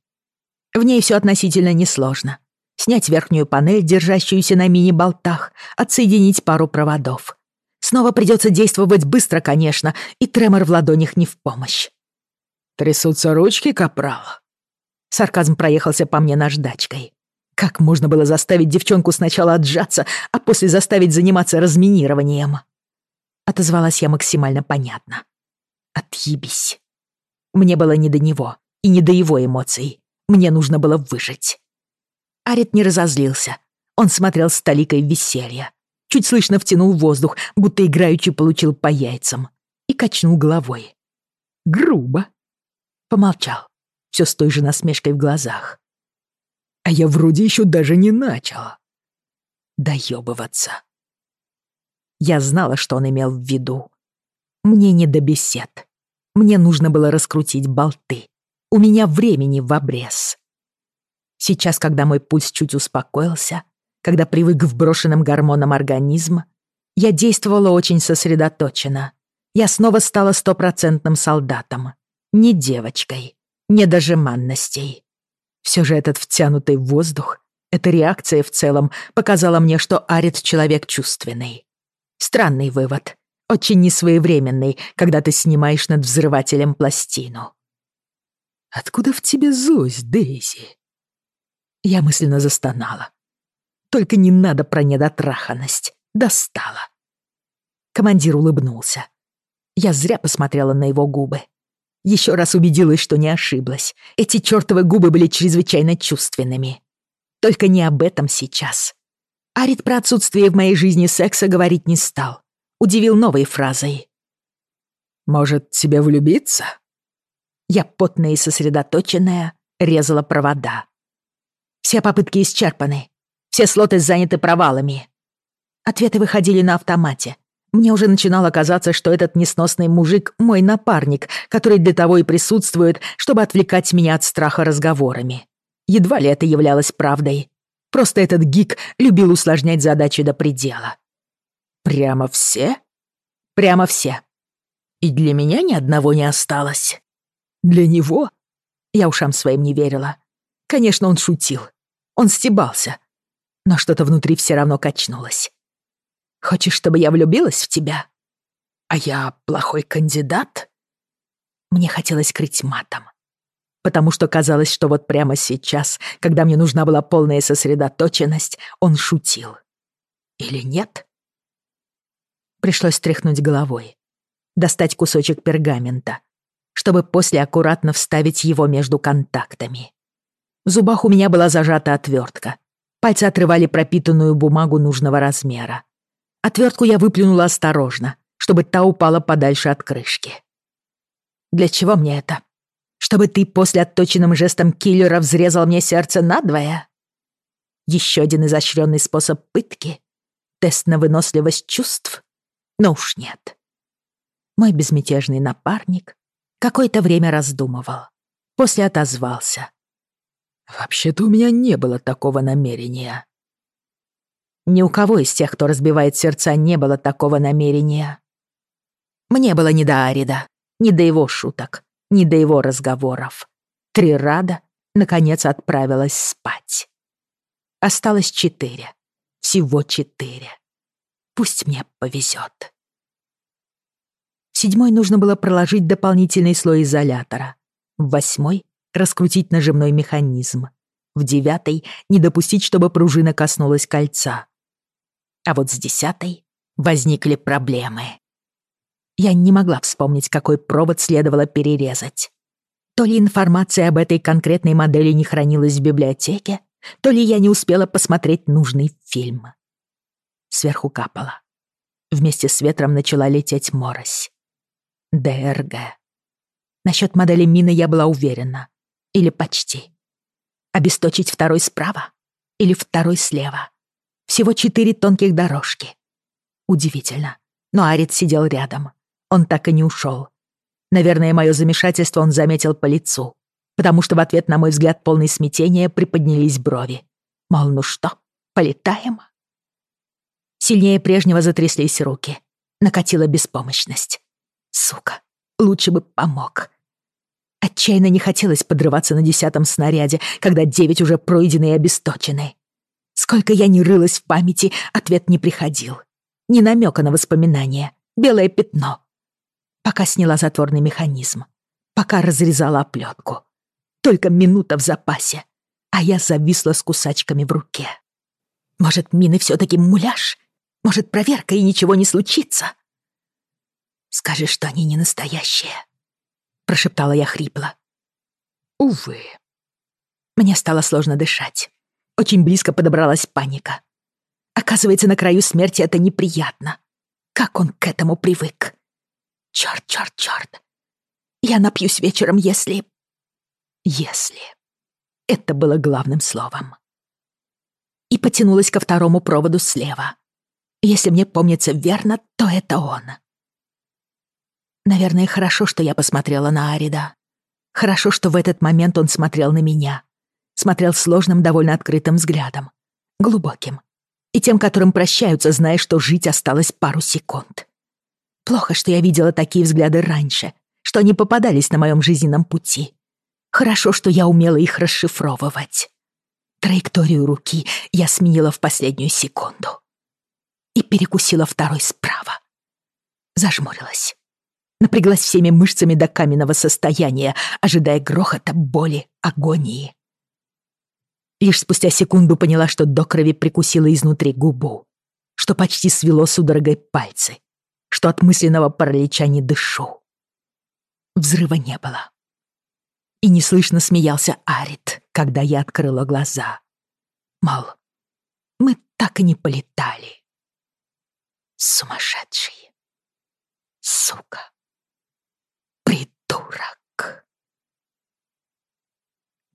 В ней все относительно несложно. Снять верхнюю панель, держащуюся на мини-болтах, отсоединить пару проводов. Снова придется действовать быстро, конечно, и тремор в ладонях не в помощь.
«Трясутся ручки, капрал?»
Сарказм проехался по мне наждачкой. Как можно было заставить девчонку сначала отжаться, а после заставить заниматься разминированием? Отозвалась я максимально понятно. Отъебись. Мне было не до него и не до его эмоций. Мне нужно было выжить. Арит не разозлился. Он смотрел с толикой веселья. Чуть слышно втянул воздух, будто играючи получил по яйцам. И качнул головой. Грубо. Помолчал. Все с той же насмешкой в глазах.
А я вроде еще даже не начал.
Доебываться. Я знала, что он имел в виду. Мне не до бесед. Мне нужно было раскрутить болты. У меня времени в обрез. Сейчас, когда мой пульс чуть успокоился, когда привык к брошенным гормонам организма, я действовала очень сосредоточенно. Я снова стала стопроцентным солдатом. Не девочкой, не дожиманностей. Все же этот втянутый воздух, эта реакция в целом показала мне, что Арит человек чувственный. Странный вывод очень несвоевременный, когда ты снимаешь над взрывателем пластину.
«Откуда в тебе злость, Дейзи?»
Я мысленно застонала. Только не надо про недотраханность. Достала. Командир улыбнулся. Я зря посмотрела на его губы. Еще раз убедилась, что не ошиблась. Эти чертовы губы были чрезвычайно чувственными. Только не об этом сейчас. Арит про отсутствие в моей жизни секса говорить не стал удивил новой фразой.
«Может, тебе влюбиться?»
Я, потная и сосредоточенная, резала провода. Все попытки исчерпаны. Все слоты заняты провалами. Ответы выходили на автомате. Мне уже начинало казаться, что этот несносный мужик — мой напарник, который для того и присутствует, чтобы отвлекать меня от страха разговорами. Едва ли это являлось правдой. Просто этот гик любил усложнять задачи до предела. Прямо все? Прямо все. И для меня ни одного не осталось. Для него? Я ушам своим не верила. Конечно, он шутил. Он стебался. Но что-то внутри все равно качнулось. Хочешь, чтобы я влюбилась в тебя? А я плохой кандидат? Мне хотелось крыть матом. Потому что казалось, что вот прямо сейчас, когда мне нужна была полная сосредоточенность, он шутил. Или нет? Пришлось тряхнуть головой, достать кусочек пергамента, чтобы после аккуратно вставить его между контактами. В зубах у меня была зажата отвертка. Пальцы отрывали пропитанную бумагу нужного размера. Отвертку я выплюнула осторожно, чтобы та упала подальше от крышки. «Для чего мне это? Чтобы ты после отточенным жестом киллера взрезал мне сердце надвое?» Еще один изощренный способ пытки? Тест на выносливость чувств? Ну уж нет. Мой безмятежный напарник какое-то время раздумывал. После отозвался.
«Вообще-то у меня не было такого намерения».
Ни у кого из тех, кто разбивает сердца, не было такого намерения. Мне было не до Арида, ни до его шуток, ни до его разговоров. Трирада, наконец, отправилась спать. Осталось четыре. Всего четыре. Пусть мне повезет. Седьмой нужно было проложить дополнительный слой изолятора. В восьмой — раскрутить нажимной механизм. В девятой — не допустить, чтобы пружина коснулась кольца. А вот с десятой возникли проблемы. Я не могла вспомнить, какой провод следовало перерезать. То ли информация об этой конкретной модели не хранилась в библиотеке, то ли я не успела посмотреть нужный фильм. Сверху капало. Вместе с ветром начала лететь морось. ДРГ. Насчет модели мины я была уверена. Или почти. Обесточить второй справа? Или второй слева? Всего четыре тонких дорожки. Удивительно. Но Арит сидел рядом. Он так и не ушел. Наверное, мое замешательство он заметил по лицу, потому что в ответ на мой взгляд полный смятения приподнялись брови. Мол, ну что, полетаем? Сильнее прежнего затряслись руки. Накатила беспомощность. Сука, лучше бы помог. Отчаянно не хотелось подрываться на десятом снаряде, когда девять уже пройдены и обесточены. Сколько я не рылась в памяти, ответ не приходил. Ни намека на воспоминания. Белое пятно. Пока сняла затворный механизм. Пока разрезала оплетку. Только минута в запасе. А я зависла с кусачками в руке. Может, мины все таки муляж? Может, проверка и ничего не случится? Скажи, что они не настоящие. Прошептала я хрипло. Увы. Мне стало сложно дышать. Очень близко подобралась паника. Оказывается, на краю смерти это неприятно. Как он к этому привык? Чёрт, чёрт, чёрт. Я напьюсь вечером, если... Если. Это было главным словом. И потянулась ко второму проводу слева. Если мне помнится верно, то это он. Наверное, хорошо, что я посмотрела на Арида. Хорошо, что в этот момент он смотрел на меня смотрел сложным, довольно открытым взглядом. Глубоким. И тем, которым прощаются, зная, что жить осталось пару секунд. Плохо, что я видела такие взгляды раньше, что они попадались на моем жизненном пути. Хорошо, что я умела их расшифровывать. Траекторию руки я сменила в последнюю секунду. И перекусила второй справа. Зажмурилась. Напряглась всеми мышцами до каменного состояния, ожидая грохота, боли, агонии. Лишь спустя секунду поняла, что до крови прикусила изнутри губу, что почти свело судорогой пальцы, что от мысленного паралича не дышу. Взрыва не было. И неслышно смеялся Арит, когда я открыла глаза. Мол, мы так и не полетали. Сумасшедший. Сука. Придурок.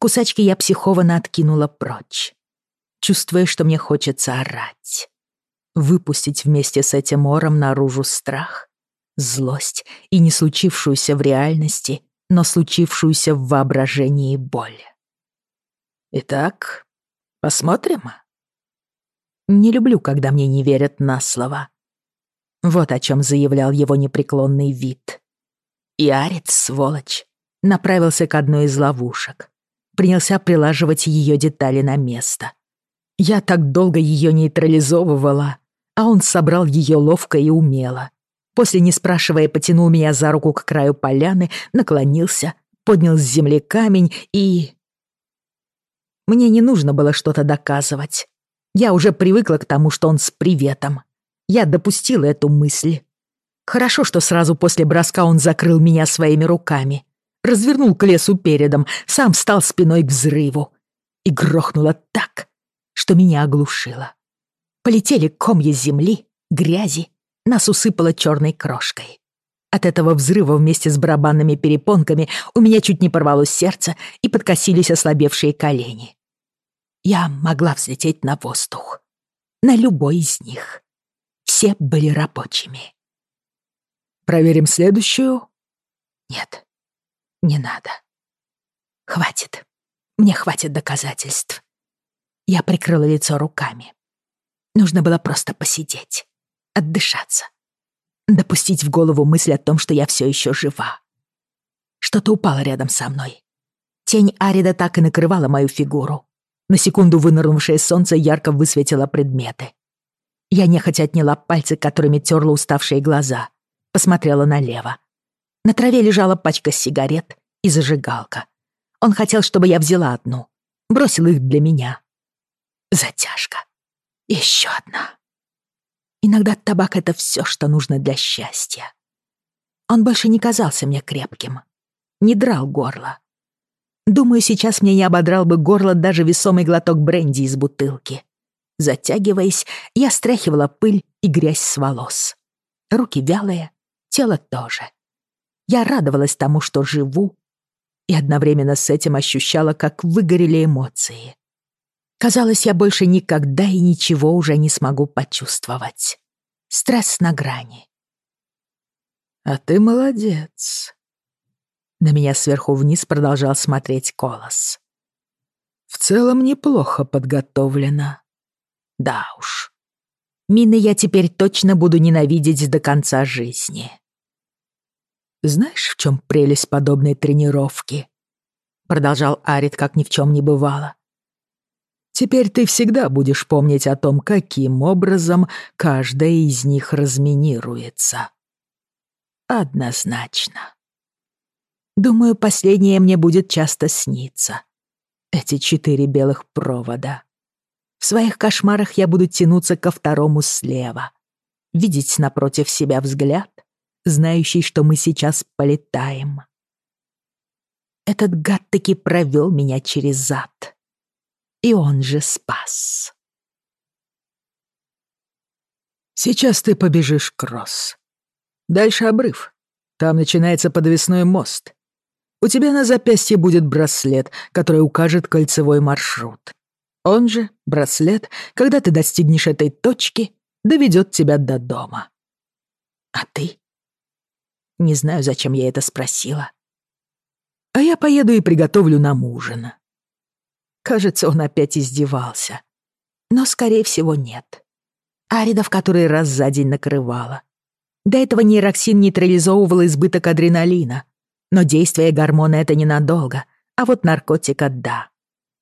Кусачки я психованно откинула прочь, чувствуя, что мне хочется орать. Выпустить вместе с этим ором наружу страх, злость и не случившуюся в реальности, но случившуюся в воображении боль. Итак, посмотрим. Не люблю, когда мне не верят на слово. Вот о чем заявлял его непреклонный вид. И Арец, сволочь, направился к одной из ловушек, принялся прилаживать ее детали на место. Я так долго ее нейтрализовывала, а он собрал ее ловко и умело. После, не спрашивая, потянул меня за руку к краю поляны, наклонился, поднял с земли камень и... Мне не нужно было что-то доказывать. Я уже привыкла к тому, что он с приветом. Я допустила эту мысль. Хорошо, что сразу после броска он закрыл меня своими руками. Развернул к лесу передом, сам встал спиной к взрыву. И грохнуло так, что меня оглушило. Полетели комья земли, грязи, нас усыпало черной крошкой. От этого взрыва вместе с барабанными перепонками у меня чуть не порвалось сердце и подкосились ослабевшие колени. Я могла взлететь на воздух. На любой из них. Все были рабочими.
Проверим следующую?
Нет, не надо. Хватит. Мне хватит доказательств. Я прикрыла лицо руками. Нужно было просто посидеть, отдышаться, допустить в голову мысль о том, что я все еще жива. Что-то упало рядом со мной. Тень Арида так и накрывала мою фигуру. На секунду вынырнувшее солнце ярко высветило предметы. Я нехотя отняла пальцы, которыми терла уставшие глаза. Посмотрела налево. На траве лежала пачка сигарет и зажигалка. Он хотел, чтобы я взяла одну. Бросил их для меня. Затяжка. Еще одна. Иногда табак — это все, что нужно для счастья. Он больше не казался мне крепким. Не драл горло. Думаю, сейчас мне не ободрал бы горло даже весомый глоток бренди из бутылки. Затягиваясь, я стряхивала пыль и грязь с волос. Руки вялые, тело тоже. Я радовалась тому, что живу, и одновременно с этим ощущала, как выгорели эмоции. Казалось, я больше никогда и ничего уже не смогу почувствовать. Стресс на грани.
«А ты молодец», на меня сверху вниз продолжал смотреть Колос. «В целом неплохо подготовлено».
«Да уж. Мины я теперь точно буду ненавидеть до конца жизни».
«Знаешь, в чем прелесть подобной тренировки?» Продолжал Арит, как ни в чем не бывало. «Теперь ты всегда будешь помнить о том, каким образом каждая из них разминируется».
«Однозначно». Думаю, последнее мне будет часто сниться. Эти четыре белых провода. В своих кошмарах я буду тянуться ко второму слева. Видеть напротив себя взгляд, знающий, что мы сейчас полетаем. Этот гад таки провел меня через зад. И он же спас.
Сейчас ты побежишь кросс. Дальше обрыв. Там начинается подвесной мост. У тебя на запястье будет браслет, который укажет кольцевой маршрут. Он же, браслет, когда ты достигнешь этой точки, доведет тебя до дома.
А ты? Не знаю, зачем я это спросила.
А я поеду и приготовлю нам ужин. Кажется, он опять издевался.
Но, скорее всего, нет. Арида в который раз за день накрывала. До этого нейроксин нейтрализовывал избыток адреналина, но действие гормона это ненадолго, а вот наркотика — да.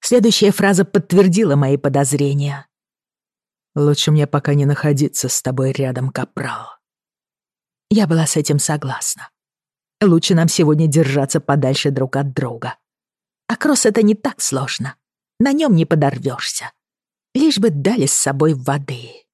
Следующая фраза подтвердила мои подозрения.
«Лучше мне пока не находиться с тобой рядом, капрал».
Я была с этим согласна. Лучше нам сегодня держаться подальше друг от друга. А кросс — это не так сложно. На нем не подорвешься. Лишь бы дали с собой воды.